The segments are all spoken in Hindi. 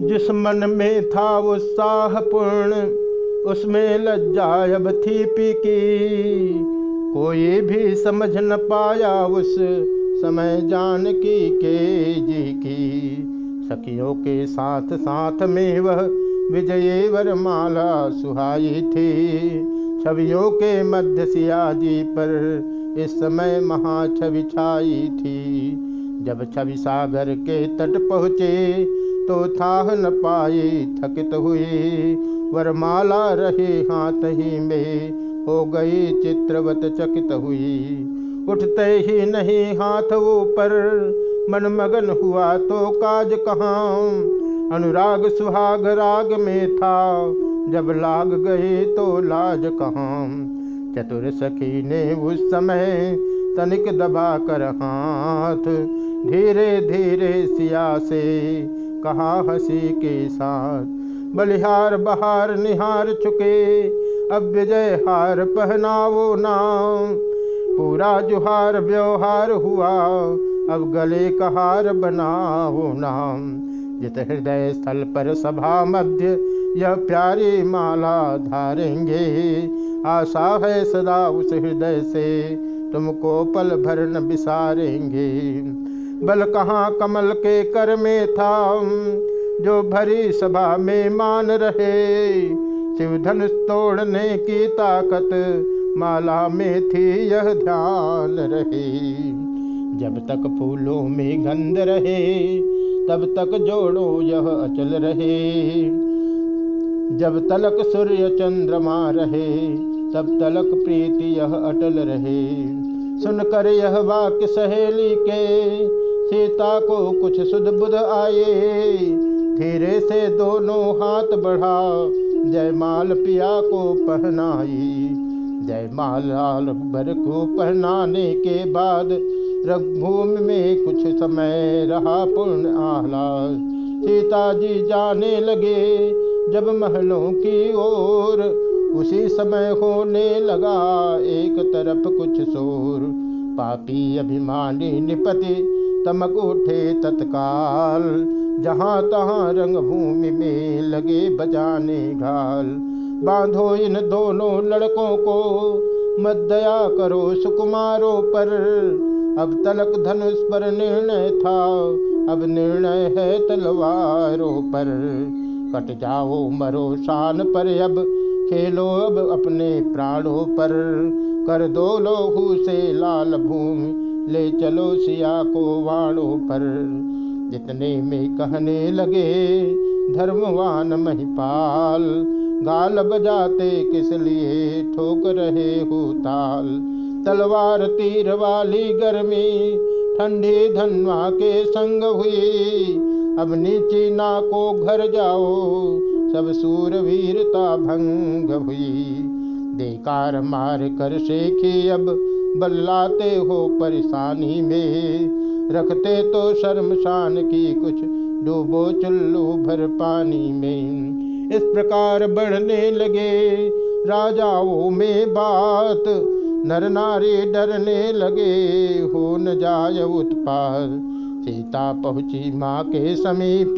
जिस मन में था उत्साह पूर्ण उसमें लज्जा अब थी पी की कोई भी समझ न पाया उस समय जान की जी की। सखियों के साथ साथ में वह विजय वरमाला सुहाई थी। छवियों के मध्य सिया जी पर इस समय महा छवि छाई थी। जब छवि सागर के तट पहुँचे तो था न पाई थकित हुई वरमाला रहे हाथ ही में, हो गई चित्रवत चकित हुई। उठते ही नहीं हाथ ऊपर मन मगन हुआ तो काज कहाँ। अनुराग सुहाग राग में था, जब लाग गए तो लाज कहाँ। चतुर सखी ने उस समय तनिक दबा कर हाथ, धीरे धीरे सिया से कहा हँसी के साथ, बलिहार बहार निहार चुके अब विजय हार पहनावो नाम। पूरा जुहार व्यवहार हुआ, अब गले का हार बनाओ नाम। जित हृदय स्थल पर सभा मध्य यह प्यारी माला धारेंगे, आशा है सदा उस हृदय से तुमको पल भर न बिसारेंगे। बल कहाँ कमल के कर में था, जो भरी सभा में मान रहे। शिव धनुष तोड़ने की ताकत माला में थी, यह ध्यान रहे। जब तक फूलों में गंध रहे, तब तक जोड़ो यह अचल रहे। जब तलक सूर्य चंद्रमा रहे तब तलक प्रीति यह अटल रहे, सुनकर यह वाक्य सहेली के, सीता को कुछ सुध बुध आए। धीरे से दोनों हाथ बढ़ा जयमाल पिया को पहनाई। जयमाल लाल भर को पहनाने के बाद रघुभूमि में कुछ समय रहा पूर्ण आह्लाद। सीता जी जाने लगे जब महलों की ओर उसी समय होने लगा एक तरफ़ कुछ शोर। पापी अभिमानी निपति तमक उठे तत्काल। जहाँ तहाँ रंग भूमि में लगे बजाने घाल। बांधो इन दोनों लड़कों को, मत दया करो सुकुमारों पर। अब तलक धनुष पर निर्णय था, अब निर्णय है तलवारों पर। कट जाओ मरो शान पर अब खेलो अब अपने प्राणों पर कर दो लोहू से लाल भूमि। ले चलो सिया को वाणों पर। जितने में कहने लगे, धर्मवान महिपाल, गाल बजाते किस लिए ठोक रहे हो ताल? तलवार तीर वाली गर्मी, ठंडी धनवा के संग हुई। अब नीची ना को घर जाओ सब सूरवीरता भंग हुई। बेकार मार कर शेखी अब बल्लाते हो परेशानी में। रखते तो शर्मशान की कुछ, डूबो चुल्लू भर पानी में। इस प्रकार बढ़ने लगे राजाओं में बात। नर नारी डरने लगे, हो न जाय उत्पाद सीता पहुँची माँ के समीप।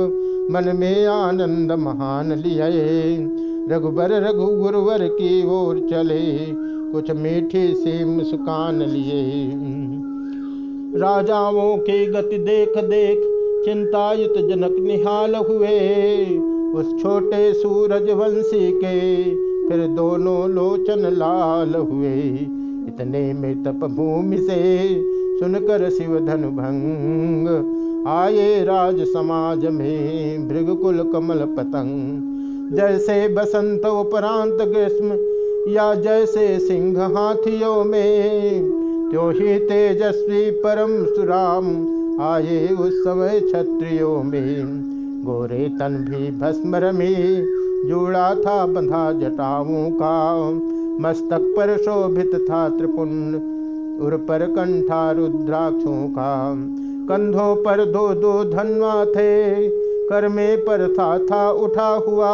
मन में आनंद महान लिए रघुबर रघु गुरुवर की ओर चले। कुछ मीठी सी मुस्कान लिए। राजाओं की गति देख देख चिंतायुत जनक निहाल हुए। उस छोटे सूरज वंशी के फिर दोनों लोचन लाल हुए। इतने में तप भूमि से सुनकर शिव धनु भंग आए राज समाज में भृगकुल कमल पतंग। जैसे बसंत उपरांत ग्रीष्म, या जैसे सिंह हाथियों में। त्यो ही तेजस्वी परम सुराम आए उस समय क्षत्रियों में। गोरे तन भी भस्मर में जुड़ा था बंधा जटाओं का। मस्तक पर शोभित था त्रिपुंड उर पर कंठा रुद्राक्षों का। कंधों पर दो दो धनवा थे कर में पर था था उठा हुआ।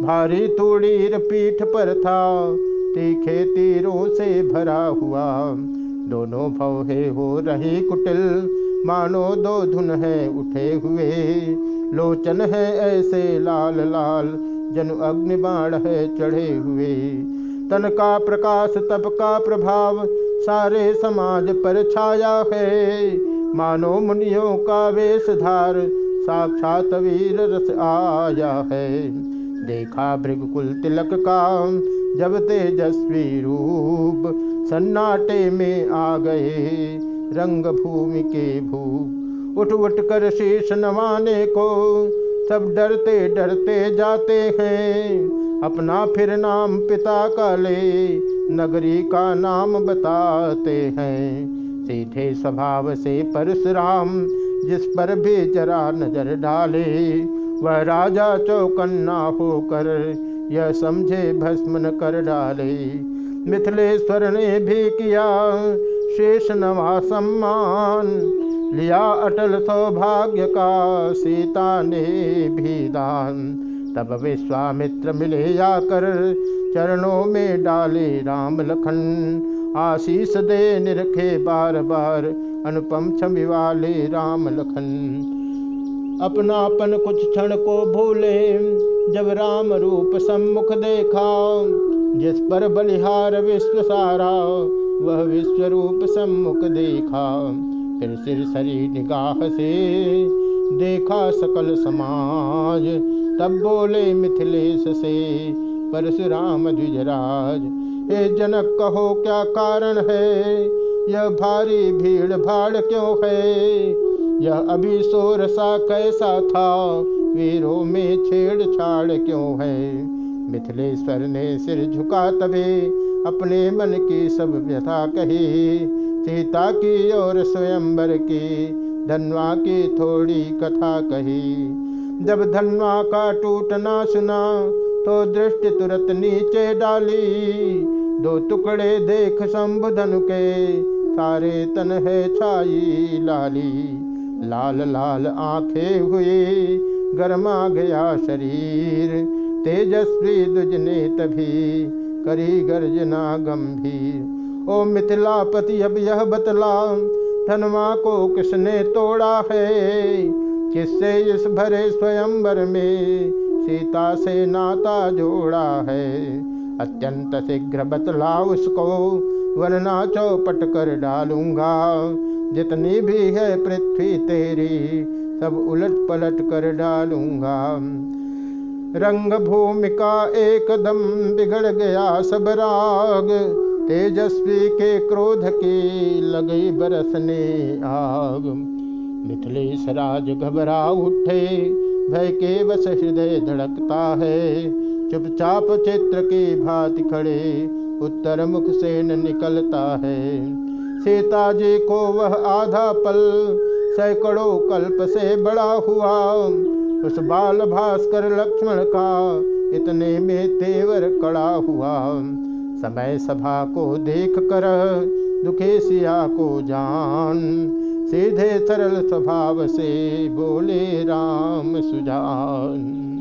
भारी तूड़ीर पीठ पर था, तीखे तीरों से भरा हुआ। दोनों भौहे हो रही कुटिल, मानो दो धुन है उठे हुए। लोचन है ऐसे लाल लाल, जन अग्नि बाण है चढ़े हुए। तन का प्रकाश, तप का प्रभाव सारे समाज पर छाया है। मानो मुनियों का वेशधार, साक्षात वीर रस आया है। देखा भृगकुल तिलक का जब तेजस्वी रूप सन्नाटे में आ गए। रंग भूमि के भूप उठ उठ कर शीश नवाने को, सब डरते डरते जाते हैं। अपना फिर नाम पिता का ले नगरी का नाम बताते हैं। सीधे स्वभाव से परशुराम, जिस पर भी जरा नज़र डाले, वह राजा चौकन्ना होकर यह समझे, भस्म न कर डाले। मिथिलेश्वर ने भी किया शेष नवा सम्मान, लिया अटल सौभाग्य का सीता ने भी दान। तब विश्वामित्र मिले जाकर चरणों में डाले राम लखन। आशीष दे निरखे बार बार अनुपम छवि वाले राम लखन। अपनापन कुछ क्षण को भूले, जब राम रूप सम्मुख देखा, जिस पर बलिहार विश्व सारा, वह विश्व रूप सम्मुख देखा। फिर सिर सरी निगाह से देखा सकल समाज तब बोले मिथिलेश से, परशुराम द्विजराज, हे जनक, कहो क्या कारण है? यह भारी भीड़ भाड़ क्यों है? यह अभी शोर सा कैसा था? वीरों में छेड़छाड़ क्यों है? मिथिलेश्वर ने सिर झुका तबे अपने मन की सब व्यथा कही। सीता की और स्वयंवर की, धनवा की थोड़ी कथा कही। जब धनवा का टूटना सुना तो दृष्टि तुरंत नीचे डाली। दो टुकड़े देख शंभुधन के, सारे तन है छाई लाली। लाल लाल आँखें हुए गरमा गया शरीर। तेजस्वी दुज ने तभी करी गर्जना गंभीर। ओ मिथिलापति अब यह बतला धनवा को किसने तोड़ा है? किससे इस भरे स्वयंवर में सीता से नाता जोड़ा है? अत्यंत शीघ्र बतला उसको, वरना चौपट कर डालूँगा। जितनी भी है पृथ्वी तेरी, सब उलट पलट कर डालूँगा। रंग भूमि का एकदम बिगड़ गया सब राग, तेजस्वी के क्रोध की लगी बरसने आग। मिथिलेश राज घबरा उठे, भय के बस हृदय धड़कता है। चुपचाप चित्र की भांति खड़े, उत्तर मुख से निकलता है। सीता जी को वह आधा पल सैकड़ों कल्प से बड़ा हुआ। उस बाल भास्कर लक्ष्मण का इतने में तेवर कड़ा हुआ। समय सभा को देख कर दुखे सिया को जान सीधे सरल स्वभाव से बोले राम सुजान।